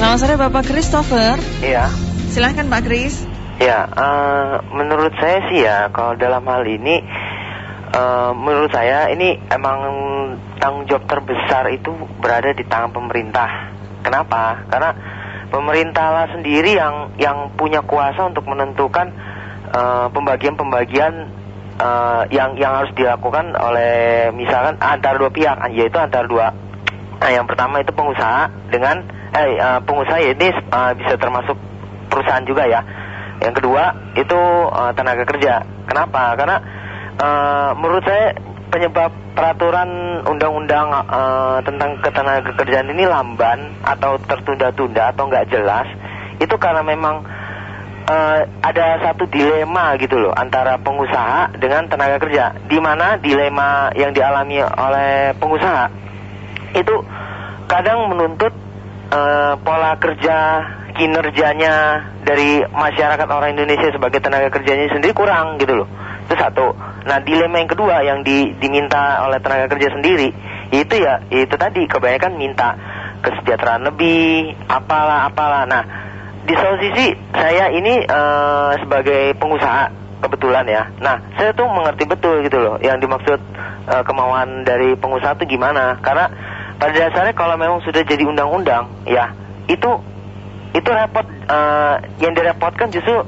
Selamat sore Bapak Christopher. Iya. Silahkan Pak Chris. Ya, uh, menurut saya sih ya, kalau dalam hal ini, uh, menurut saya ini emang tanggung jawab terbesar itu berada di tangan pemerintah. Kenapa? Karena pemerintah lah sendiri yang yang punya kuasa untuk menentukan pembagian-pembagian uh, uh, yang yang harus dilakukan oleh misalkan antara dua pihak, yaitu antara dua. Nah, yang pertama itu pengusaha dengan eh uh, pengusaha ini uh, bisa termasuk perusahaan juga ya yang kedua itu uh, tenaga kerja. Kenapa? Karena uh, menurut saya penyebab peraturan undang-undang uh, tentang ketenaga kerjaan ini lamban atau tertunda-tunda atau nggak jelas itu karena memang uh, ada satu dilema gitu loh antara pengusaha dengan tenaga kerja. Di mana dilema yang dialami oleh pengusaha itu kadang menuntut uh, pola kerja kinerjanya dari masyarakat orang Indonesia sebagai tenaga kerjanya sendiri kurang gitu loh. Itu satu. Nah dilema yang kedua yang di, diminta oleh tenaga kerja sendiri itu ya itu tadi kebanyakan minta kesejahteraan lebih apalah apalah. Nah di satu sisi saya ini uh, sebagai pengusaha kebetulan ya. Nah saya tuh mengerti betul gitu loh yang dimaksud uh, kemauan dari pengusaha itu gimana. Karena pada dasarnya kalau memang sudah jadi undang-undang ya itu itu repot uh, yang direpotkan justru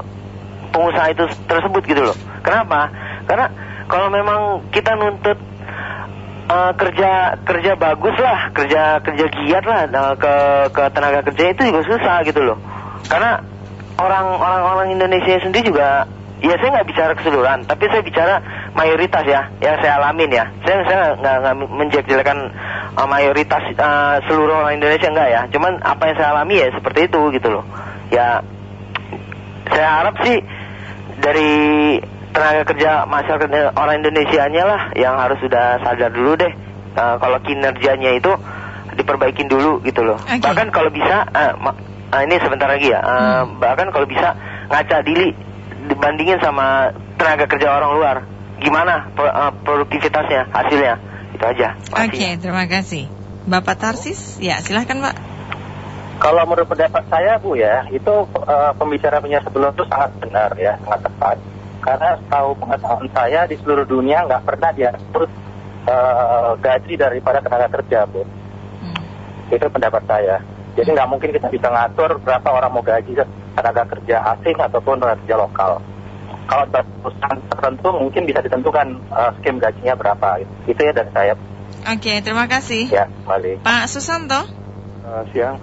pengusaha itu tersebut gitu loh. Kenapa? Karena kalau memang kita nuntut uh, kerja kerja bagus lah, kerja kerja giat lah uh, ke ke tenaga kerja itu juga susah gitu loh. Karena orang orang orang Indonesia sendiri juga ya saya nggak bicara keseluruhan, tapi saya bicara mayoritas ya yang saya alamin ya. Saya saya nggak nggak menjelek-jelekan uh, mayoritas uh, seluruh orang Indonesia enggak ya. Cuman apa yang saya alami ya seperti itu gitu loh. Ya saya harap sih dari tenaga kerja masyarakat orang Indonesia-nya lah yang harus sudah sadar dulu deh uh, kalau kinerjanya itu diperbaikin dulu gitu loh. Okay. Bahkan kalau bisa uh, uh, ini sebentar lagi ya. Uh, hmm. bahkan kalau bisa ngaca diri dibandingin sama tenaga kerja orang luar. Gimana produktivitasnya, hasilnya? Itu aja. Oke, okay, terima kasih. Bapak Tarsis, ya silahkan Pak. Kalau menurut pendapat saya Bu ya, itu uh, pembicaranya sebelum itu sangat benar ya, sangat tepat. Karena tahu pengetahuan saya di seluruh dunia nggak pernah diatur uh, gaji daripada tenaga kerja Bu. Hmm. Itu pendapat saya. Jadi nggak mungkin kita bisa ngatur berapa orang mau gaji tenaga kerja asing ataupun tenaga kerja lokal kalau perusahaan tertentu mungkin bisa ditentukan uh, skim gajinya berapa. Itu ya dari saya. Oke, terima kasih. Ya, balik. Pak Susanto. Uh, siang.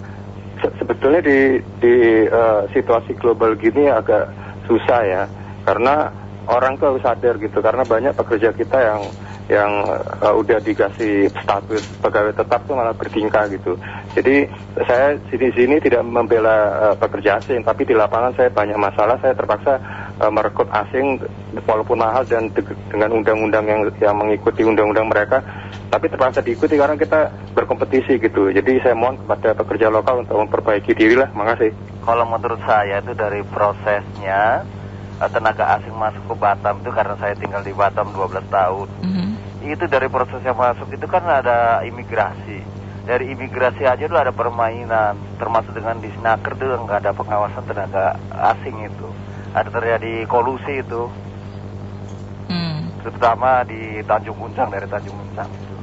Se sebetulnya di di uh, situasi global gini agak susah ya, karena orang tuh harus sadar gitu, karena banyak pekerja kita yang yang uh, udah dikasih status pegawai tetap tuh malah bertingkah gitu. Jadi saya sini-sini tidak membela uh, pekerja asing, tapi di lapangan saya banyak masalah, saya terpaksa uh, merekrut asing walaupun mahal dan de dengan undang-undang yang yang mengikuti undang-undang mereka, tapi terpaksa diikuti karena kita berkompetisi gitu. Jadi saya mohon kepada pekerja lokal untuk memperbaiki diri lah. Makasih. Kalau menurut saya itu dari prosesnya tenaga asing masuk ke Batam itu karena saya tinggal di Batam 12 tahun. Mm -hmm. Itu dari proses yang masuk itu kan ada imigrasi. Dari imigrasi aja dulu ada permainan, termasuk dengan di Snaker itu nggak ada pengawasan tenaga asing itu. Ada terjadi kolusi itu. Mm. Terutama di Tanjung Uncang dari Tanjung Uncang itu.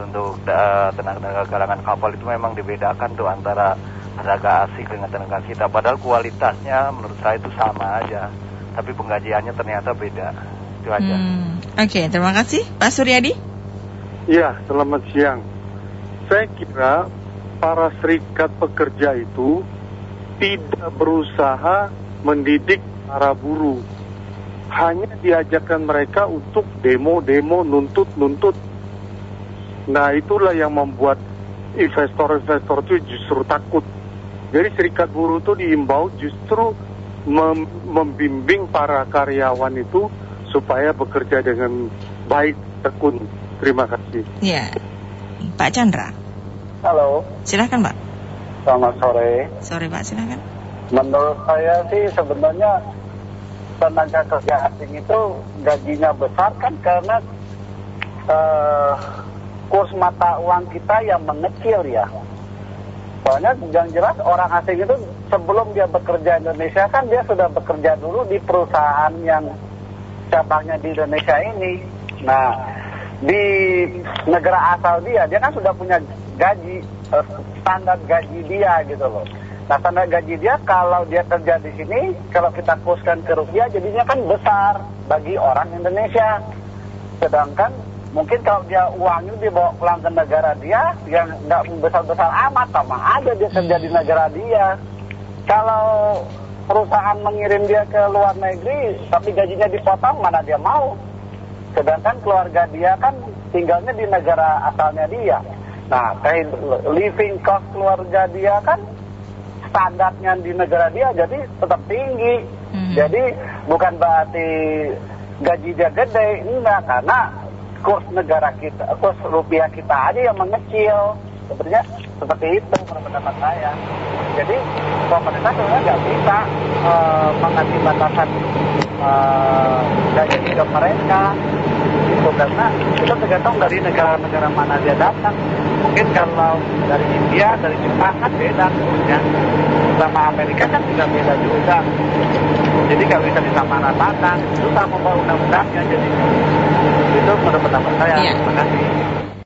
Untuk uh, tenaga galangan kapal itu memang dibedakan tuh antara tenaga asing dengan tenaga kita. Padahal kualitasnya menurut saya itu sama aja tapi penggajiannya ternyata beda. Itu aja. Hmm. Oke, okay, terima kasih. Pak Suryadi? Iya, selamat siang. Saya kira para serikat pekerja itu tidak berusaha mendidik para buruh. Hanya diajarkan mereka untuk demo-demo, nuntut-nuntut. Nah, itulah yang membuat investor-investor itu justru takut. Jadi serikat buruh itu diimbau justru mem membimbing para karyawan itu supaya bekerja dengan baik tekun. Terima kasih. Ya, Pak Chandra. Halo. Silakan Pak. Selamat sore. Sore Pak, silakan. Menurut saya sih sebenarnya tenaga kerja asing itu gajinya besar kan karena uh, kurs mata uang kita yang mengecil ya. Soalnya yang jelas orang asing itu sebelum dia bekerja di Indonesia kan dia sudah bekerja dulu di perusahaan yang cabangnya di Indonesia ini. Nah, di negara asal dia, dia kan sudah punya gaji, eh, standar gaji dia gitu loh. Nah, standar gaji dia kalau dia kerja di sini, kalau kita kurskan ke rupiah jadinya kan besar bagi orang Indonesia. Sedangkan mungkin kalau dia uangnya dibawa pulang ke negara dia yang nggak besar-besar amat sama aja dia kerja di negara dia kalau perusahaan mengirim dia ke luar negeri tapi gajinya dipotong mana dia mau sedangkan keluarga dia kan tinggalnya di negara asalnya dia nah kayak living cost keluarga dia kan standarnya di negara dia jadi tetap tinggi hmm. jadi bukan berarti gaji dia gede enggak karena kurs negara kita, kurs rupiah kita aja yang mengecil. Sebenarnya seperti itu menurut pendapat saya. Jadi pemerintah sebenarnya nggak bisa uh, mengasih batasan uh, gaji hidup mereka itu karena itu tergantung dari negara-negara mana dia datang. Mungkin kalau dari India, dari Jepang kan beda kursnya. Sama Amerika kan juga beda juga. Jadi nggak bisa disamaratakan. Susah membawa undang-undangnya jadi itu menurut pendapat saya. Iya. Terima kasih.